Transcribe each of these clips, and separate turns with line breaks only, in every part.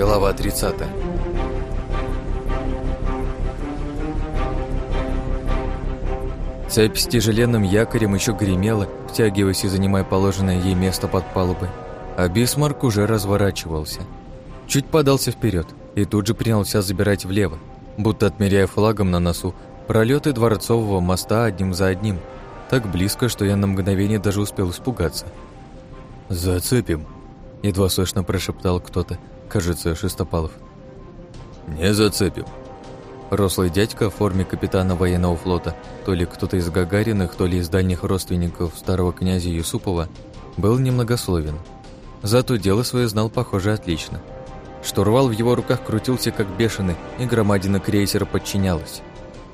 Глава 30 Цепь с тяжеленным якорем еще гремела, втягиваясь и занимая положенное ей место под палубой, а Бисмарк уже разворачивался. Чуть подался вперед и тут же принялся забирать влево, будто отмеряя флагом на носу пролеты дворцового моста одним за одним, так близко, что я на мгновение даже успел испугаться. «Зацепим», — едва слышно прошептал кто-то, кажется, Шестопалов. «Не зацепим». Рослый дядька в форме капитана военного флота, то ли кто-то из Гагариных, то ли из дальних родственников старого князя Юсупова, был немногословен. Зато дело свое знал, похоже, отлично. Штурвал в его руках крутился как бешеный, и громадина крейсера подчинялась.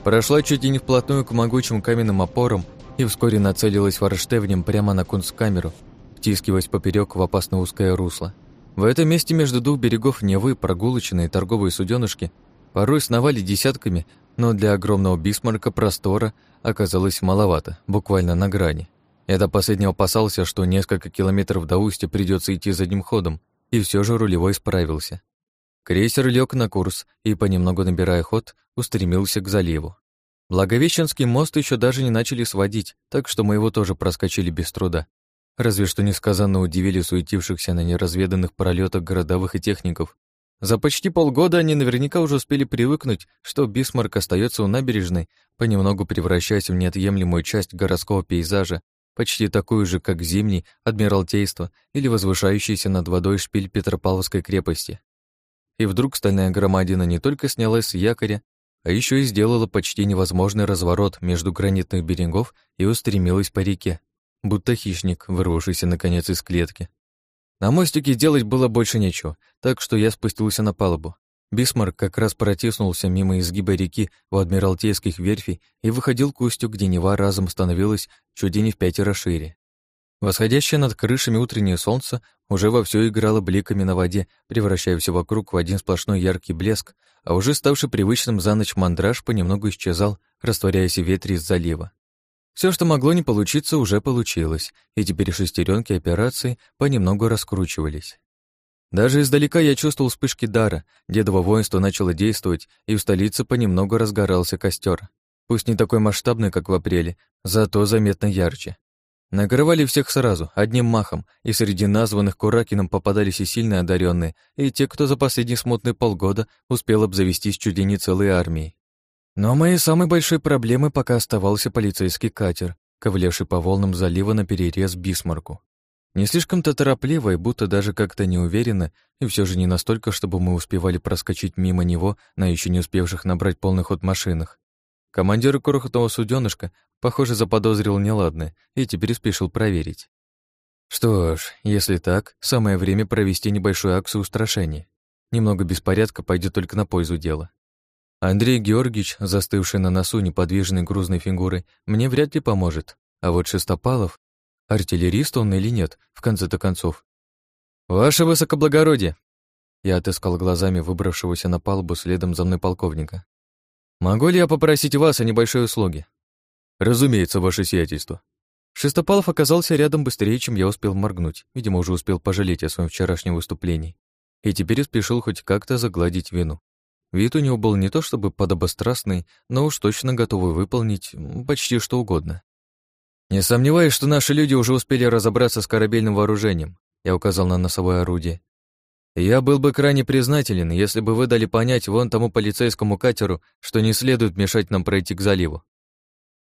Прошла чуть и не вплотную к могучим каменным опорам и вскоре нацелилась форштевнем прямо на кунсткамеру, втискиваясь поперек в опасно узкое русло. В этом месте между двух берегов Невы прогулочные торговые суденышки порой сновали десятками, но для огромного бисмарка простора оказалось маловато, буквально на грани. Я до последнего опасался, что несколько километров до устья придется идти задним ходом, и все же рулевой справился. Крейсер лег на курс и, понемногу набирая ход, устремился к заливу. Благовещенский мост еще даже не начали сводить, так что мы его тоже проскочили без труда. Разве что несказанно удивили суетившихся на неразведанных пролетах городовых и техников. За почти полгода они наверняка уже успели привыкнуть, что Бисмарк остается у набережной, понемногу превращаясь в неотъемлемую часть городского пейзажа, почти такую же, как зимний, Адмиралтейство или возвышающийся над водой шпиль Петропавловской крепости. И вдруг стальная громадина не только снялась с якоря, а еще и сделала почти невозможный разворот между гранитных берегов и устремилась по реке, будто хищник, вырвавшийся наконец из клетки. На мостике делать было больше нечего, так что я спустился на палубу. Бисмарк как раз протиснулся мимо изгиба реки у Адмиралтейских верфей и выходил к устью, где Нева разом становилась чуть не в пятеро шире. Восходящее над крышами утреннее солнце уже вовсю играло бликами на воде, превращая все вокруг в один сплошной яркий блеск, а уже ставший привычным за ночь мандраж понемногу исчезал, растворяясь в ветре из залива. Все, что могло не получиться, уже получилось, и теперь шестеренки операции понемногу раскручивались. Даже издалека я чувствовал вспышки дара, дедово воинство начало действовать, и в столице понемногу разгорался костер. Пусть не такой масштабный, как в апреле, зато заметно ярче. Накрывали всех сразу, одним махом, и среди названных Куракином попадались и сильно одаренные, и те, кто за последние смутные полгода успел обзавестись чуть ли не целой армией. Но моей самой большой проблемой пока оставался полицейский катер, ковылявший по волнам залива на перерез Бисмарку. Не слишком-то торопливо и будто даже как-то неуверенно, и все же не настолько, чтобы мы успевали проскочить мимо него на еще не успевших набрать полный ход машинах. Командир крохотного суденышка, похоже, заподозрил неладное и теперь спешил проверить. Что ж, если так, самое время провести небольшую акцию устрашения. Немного беспорядка пойдет только на пользу дела. Андрей Георгиевич, застывший на носу неподвижной грузной фигурой, мне вряд ли поможет. А вот Шестопалов, артиллерист он или нет, в конце-то концов. «Ваше высокоблагородие!» Я отыскал глазами выбравшегося на палубу следом за мной полковника. «Могу ли я попросить вас о небольшой услуге?» «Разумеется, ваше сиятельство». Шестопалов оказался рядом быстрее, чем я успел моргнуть, видимо, уже успел пожалеть о своем вчерашнем выступлении, и теперь спешил хоть как-то загладить вину. Вид у него был не то чтобы подобострастный, но уж точно готовый выполнить почти что угодно. «Не сомневаюсь, что наши люди уже успели разобраться с корабельным вооружением», я указал на носовое орудие. «Я был бы крайне признателен, если бы вы дали понять вон тому полицейскому катеру, что не следует мешать нам пройти к заливу».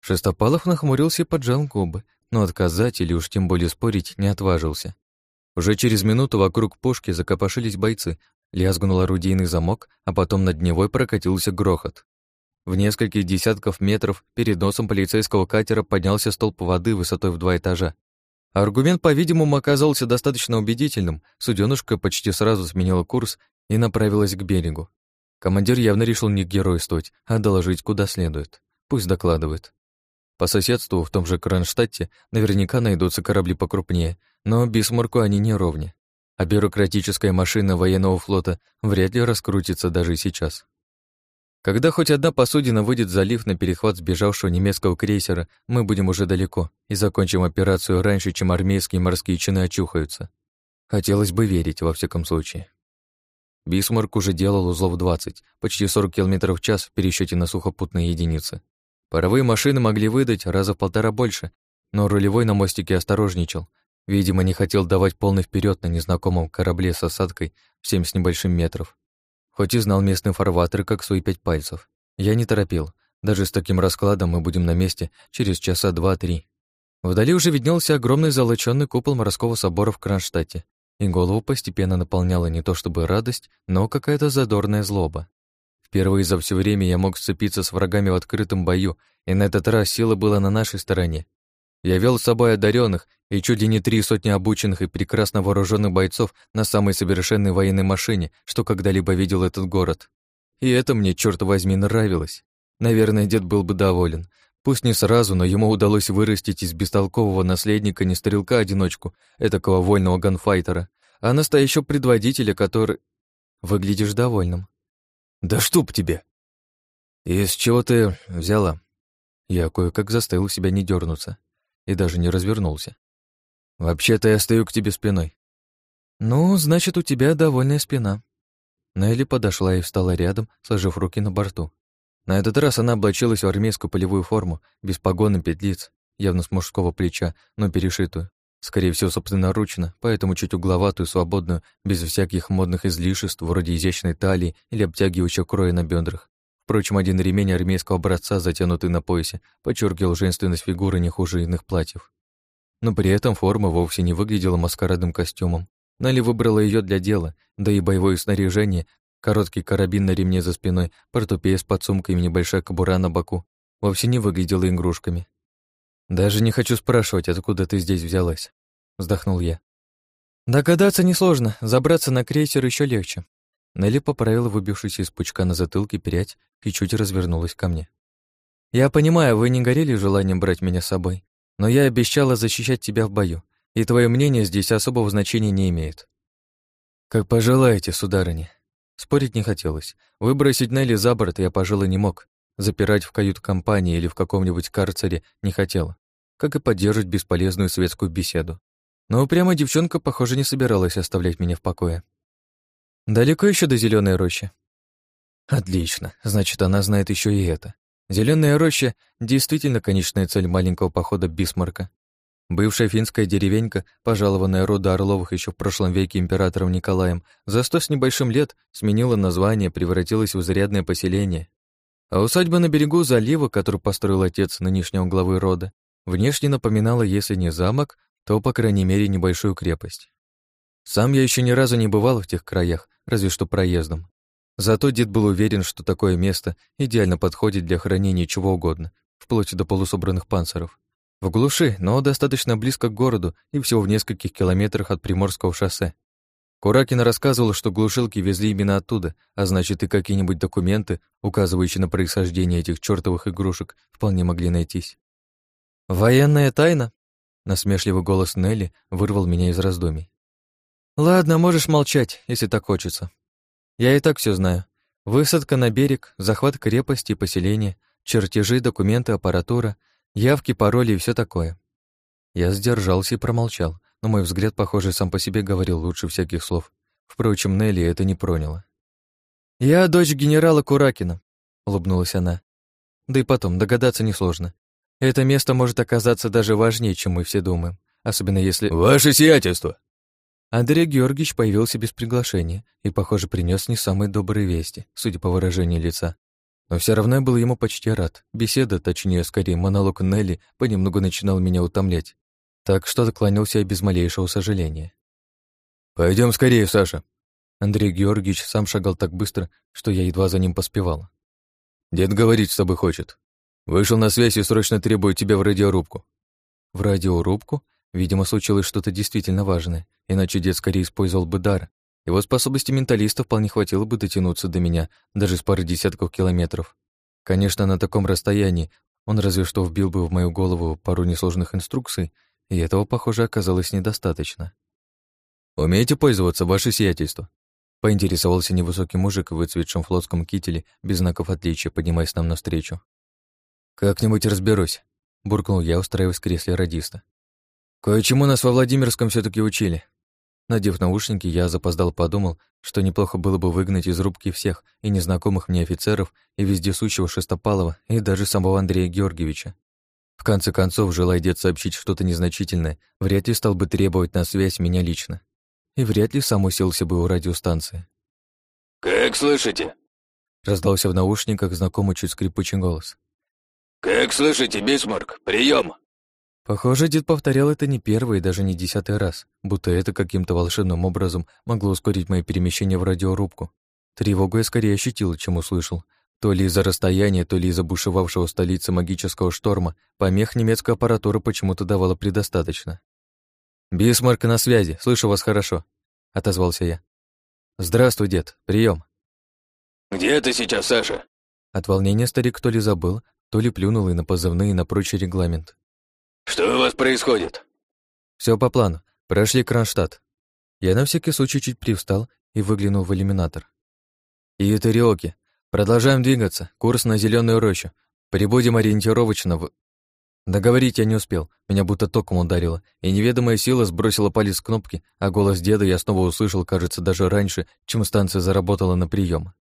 Шестопалов нахмурился и поджал губы, но отказать или уж тем более спорить не отважился. Уже через минуту вокруг пушки закопошились бойцы, Лязгнул орудийный замок, а потом над Невой прокатился грохот. В нескольких десятков метров перед носом полицейского катера поднялся столб воды высотой в два этажа. Аргумент, по-видимому, оказался достаточно убедительным. Суденышка почти сразу сменила курс и направилась к берегу. Командир явно решил не геройствовать, а доложить куда следует. Пусть докладывает. По соседству, в том же Кронштадте, наверняка найдутся корабли покрупнее, но Бисмарку они не ровня а бюрократическая машина военного флота вряд ли раскрутится даже сейчас. Когда хоть одна посудина выйдет в залив на перехват сбежавшего немецкого крейсера, мы будем уже далеко и закончим операцию раньше, чем армейские морские чины очухаются. Хотелось бы верить, во всяком случае. Бисмарк уже делал узлов 20, почти 40 км в час в пересчете на сухопутные единицы. Паровые машины могли выдать раза в полтора больше, но рулевой на мостике осторожничал. Видимо, не хотел давать полный вперед на незнакомом корабле с осадкой в семь с небольшим метров. Хоть и знал местные фарватеры как свои пять пальцев. Я не торопил. Даже с таким раскладом мы будем на месте через часа два-три. Вдали уже виднелся огромный золочёный купол морского собора в Кронштадте, и голову постепенно наполняла не то чтобы радость, но какая-то задорная злоба. Впервые за все время я мог сцепиться с врагами в открытом бою, и на этот раз сила была на нашей стороне. Я вел с собой одаренных и чуть ли не три сотни обученных и прекрасно вооруженных бойцов на самой совершенной военной машине, что когда-либо видел этот город. И это мне, черт возьми, нравилось. Наверное, дед был бы доволен. Пусть не сразу, но ему удалось вырастить из бестолкового наследника не стрелка-одиночку, этакого вольного ганфайтера, а настоящего предводителя, который... Выглядишь довольным. «Да чтоб тебе!» «Из чего ты взяла?» Я кое-как заставил себя не дернуться и даже не развернулся. «Вообще-то я стою к тебе спиной». «Ну, значит, у тебя довольная спина». Нелли подошла и встала рядом, сложив руки на борту. На этот раз она облачилась в армейскую полевую форму, без погон и петлиц, явно с мужского плеча, но перешитую. Скорее всего, собственноручно, поэтому чуть угловатую, свободную, без всяких модных излишеств, вроде изящной талии или обтягивающего кроя на бедрах. Впрочем, один ремень армейского образца, затянутый на поясе, подчеркивал женственность фигуры не хуже иных платьев. Но при этом форма вовсе не выглядела маскарадным костюмом. Нали выбрала ее для дела, да и боевое снаряжение, короткий карабин на ремне за спиной, портупея с подсумкой и небольшая кобура на боку, вовсе не выглядела игрушками. «Даже не хочу спрашивать, откуда ты здесь взялась», — вздохнул я. «Догадаться несложно, забраться на крейсер еще легче. Нелли поправила выбившуюся из пучка на затылке прядь и чуть развернулась ко мне. «Я понимаю, вы не горели желанием брать меня с собой, но я обещала защищать тебя в бою, и твое мнение здесь особого значения не имеет». «Как пожелаете, сударыня». Спорить не хотелось. Выбросить Нелли за борт я, пожалуй, не мог. Запирать в кают-компании или в каком-нибудь карцере не хотела. Как и поддерживать бесполезную светскую беседу. Но прямо девчонка, похоже, не собиралась оставлять меня в покое. Далеко еще до зеленой рощи? Отлично, значит, она знает еще и это. Зеленая роща действительно конечная цель маленького похода Бисмарка. Бывшая финская деревенька, пожалованная рода Орловых еще в прошлом веке императором Николаем, за сто с небольшим лет сменила название, превратилась в зарядное поселение. А усадьба на берегу залива, которую построил отец нынешнего главы рода, внешне напоминала, если не замок, то, по крайней мере, небольшую крепость. Сам я еще ни разу не бывал в тех краях, разве что проездом. Зато дед был уверен, что такое место идеально подходит для хранения чего угодно, вплоть до полусобранных панциров. В глуши, но достаточно близко к городу и всего в нескольких километрах от Приморского шоссе. Куракин рассказывал, что глушилки везли именно оттуда, а значит и какие-нибудь документы, указывающие на происхождение этих чертовых игрушек, вполне могли найтись. «Военная тайна?» Насмешливый голос Нелли вырвал меня из раздумий. «Ладно, можешь молчать, если так хочется. Я и так все знаю. Высадка на берег, захват крепости и поселения, чертежи, документы, аппаратура, явки, пароли и все такое». Я сдержался и промолчал, но мой взгляд, похоже, сам по себе говорил лучше всяких слов. Впрочем, Нелли это не проняло. «Я дочь генерала Куракина», — улыбнулась она. «Да и потом, догадаться несложно. Это место может оказаться даже важнее, чем мы все думаем, особенно если...»
«Ваше сиятельство!»
Андрей Георгиевич появился без приглашения и, похоже, принес не самые добрые вести, судя по выражению лица. Но все равно я был ему почти рад. Беседа, точнее, скорее, монолог Нелли понемногу начинал меня утомлять. Так что доклонился я без малейшего сожаления.
Пойдем скорее, Саша!»
Андрей Георгиевич сам шагал так быстро, что я едва за ним поспевал.
«Дед говорить с тобой хочет. Вышел на связь и срочно требует тебя в радиорубку».
«В радиорубку?» Видимо, случилось что-то действительно важное, иначе дед скорее использовал бы дар. Его способности менталиста вполне хватило бы дотянуться до меня даже с пары десятков километров. Конечно, на таком расстоянии он разве что вбил бы в мою голову пару несложных инструкций, и этого, похоже, оказалось недостаточно.
«Умеете пользоваться, ваше сиятельство?»
Поинтересовался невысокий мужик в выцветшем флотском кителе, без знаков отличия, поднимаясь нам навстречу. «Как-нибудь разберусь», — буркнул я, устраиваясь в кресле радиста. Кое-чему нас во Владимирском все таки учили. Надев наушники, я запоздал подумал, что неплохо было бы выгнать из рубки всех и незнакомых мне офицеров, и вездесущего Шестопалова, и даже самого Андрея Георгиевича. В конце концов, желая дед сообщить что-то незначительное, вряд ли стал бы требовать на связь меня лично. И вряд ли сам уселся бы у радиостанции.
«Как слышите?»
Раздался в наушниках знакомый чуть скрипучий голос.
«Как слышите, Бисмарк? Прием!»
Похоже, дед повторял это не первый и даже не десятый раз, будто это каким-то волшебным образом могло ускорить мое перемещение в радиорубку. Тревогу я скорее ощутил, чем услышал. То ли из-за расстояния, то ли из-за бушевавшего в столице магического шторма, помех немецкой аппаратуры почему-то давала предостаточно. «Бисмарк на связи, слышу вас хорошо», — отозвался я. «Здравствуй, дед, прием.
«Где ты сейчас, Саша?»
От волнения старик то ли забыл, то ли плюнул и на позывные, и на прочий регламент.
«Что у вас происходит?»
Все по плану. Прошли Кронштадт. Я на всякий случай чуть привстал и выглянул в иллюминатор. Иетериоки. Продолжаем двигаться. Курс на зеленую рощу. Прибудем ориентировочно в... Договорить я не успел. Меня будто током ударило, и неведомая сила сбросила палец с кнопки, а голос деда я снова услышал, кажется, даже раньше, чем станция заработала на прием.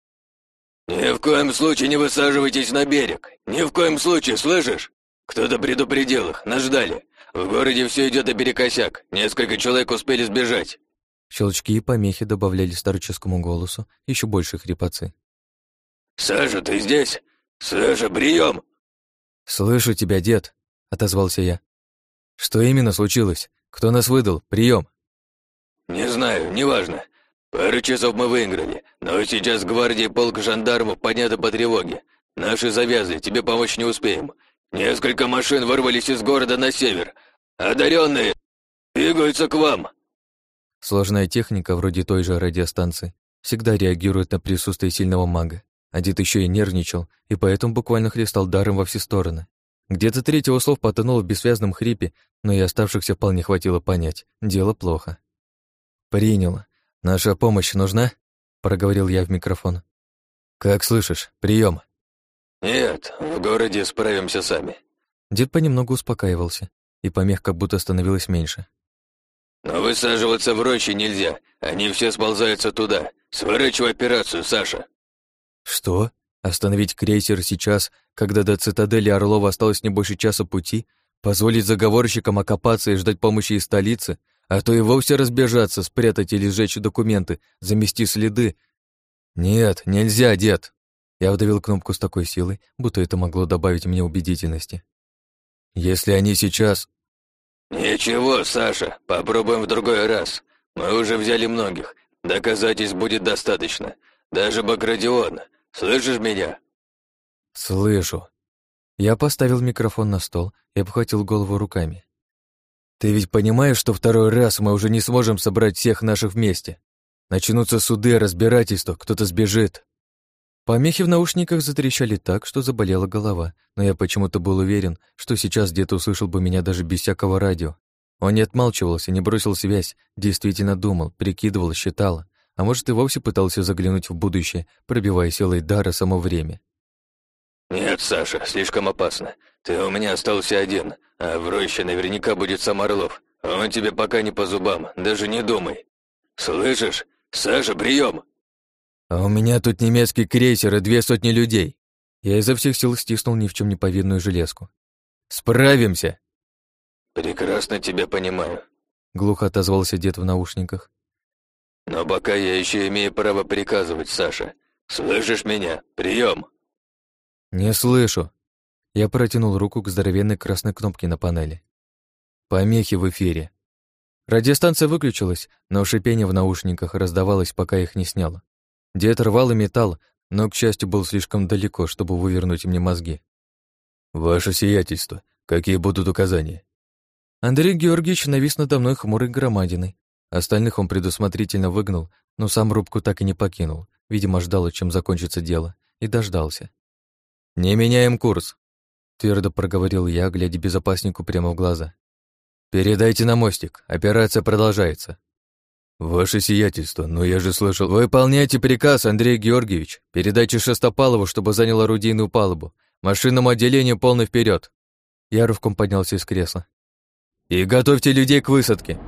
«Ни в коем случае не высаживайтесь на берег! Ни в коем случае, слышишь? Кто-то предупредил их, нас ждали. В городе все идет наперекосяк, несколько человек успели сбежать».
Щелчки и помехи добавляли старческому голосу еще больше хрипотцы.
«Саша, ты здесь? Саша, прием!»
«Слышу тебя, дед», — отозвался я. «Что именно случилось? Кто нас выдал? Прием.
«Не знаю, неважно. Пару часов мы выиграли, но сейчас гвардии полк жандармов подняты по тревоге. Наши завязли, тебе помочь не успеем. Несколько машин вырвались из города на север. Одаренные двигаются к вам.
Сложная техника, вроде той же радиостанции, всегда реагирует на присутствие сильного мага. А дед еще и нервничал, и поэтому буквально хлестал даром во все стороны. Где-то третьего слов потонул в бессвязном хрипе, но и оставшихся вполне хватило понять. Дело плохо. «Приняла. «Наша помощь нужна?» — проговорил я в микрофон. «Как слышишь? Прием.
«Нет, в городе справимся сами».
Дед понемногу успокаивался, и помех как будто становилось меньше.
«Но высаживаться в роще нельзя, они все сползаются туда. Сворачивай операцию, Саша».
«Что? Остановить крейсер сейчас, когда до цитадели Орлова осталось не больше часа пути? Позволить заговорщикам окопаться и ждать помощи из столицы? а то и вовсе разбежаться, спрятать или сжечь документы, замести следы. Нет, нельзя, дед. Я вдавил кнопку с такой силой, будто это могло добавить мне убедительности. Если они сейчас...
Ничего, Саша, попробуем в другой раз. Мы уже взяли многих. Доказательств будет достаточно. Даже Баградион. Слышишь меня?
Слышу. Я поставил микрофон на стол и обхватил голову руками. Ты ведь понимаешь, что второй раз мы уже не сможем собрать всех наших вместе? Начнутся суды, разбирательства, кто-то сбежит. Помехи в наушниках затрещали так, что заболела голова, но я почему-то был уверен, что сейчас где-то услышал бы меня даже без всякого радио. Он не отмалчивался, не бросил связь, действительно думал, прикидывал, считал, а может и вовсе пытался заглянуть в будущее, пробивая силой дара само время.
«Нет, Саша, слишком опасно. Ты у меня остался один, а в роще наверняка будет сам Орлов. Он тебе пока не по зубам, даже не думай. Слышишь? Саша, прием!»
«А у меня тут немецкий крейсер и две сотни людей». Я изо всех сил стиснул ни в чем не повинную железку. «Справимся!»
«Прекрасно тебя понимаю», —
глухо отозвался дед в наушниках.
«Но пока я еще имею право приказывать, Саша. Слышишь меня? Прием!»
«Не слышу». Я протянул руку к здоровенной красной кнопке на панели. Помехи в эфире. Радиостанция выключилась, но шипение в наушниках раздавалось, пока их не сняло. Дед рвал и металл, но, к счастью, был слишком далеко, чтобы вывернуть мне мозги. «Ваше сиятельство, какие будут указания?» Андрей Георгиевич навис надо мной хмурой громадиной. Остальных он предусмотрительно выгнал, но сам рубку так и не покинул. Видимо, ждал, чем закончится дело, и дождался. «Не меняем курс», — твердо проговорил я, глядя безопаснику прямо в глаза. «Передайте на мостик, операция продолжается». «Ваше сиятельство, но я же слышал...» «Выполняйте приказ, Андрей Георгиевич. Передайте Шестопалову, чтобы занял орудийную палубу. Машинному отделению полный вперед. Я рывком поднялся из кресла. «И готовьте людей к высадке!»